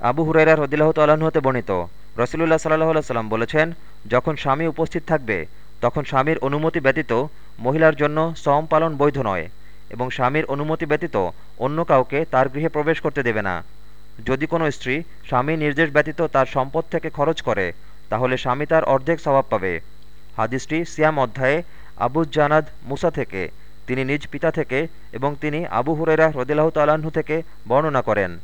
আবু হুরাইরা রদিল্লাহ হতে বর্ণিত, রসুলুল্লাহ সাল্লাহ সাল্লাম বলেছেন, যখন স্বামী উপস্থিত থাকবে, তখন স্বামীর অনুমতি ব্যতীত মহিলার জন্য সম পালন বৈধ নয় এবং স্বামীর অনুমতি ব্যতীত অন্য কাউকে তার গৃহে প্রবেশ করতে দেবে না। যদি কোনো স্ত্রী স্বামী নির্দেশ ব্যতীত তার সম্পদ থেকে খরচ করে, তাহলে স্বামী তার অর্ধেক স্বভাব পাবে। হাদিসটি সিয়াম অধ্যায়ে আবু জানাদ মুসা থেকে, তিনি নিজ পিতা থেকে এবং তিনি আবু হুরেরা রদিল্লাহ তালাহু থেকে বর্ণনা করেন।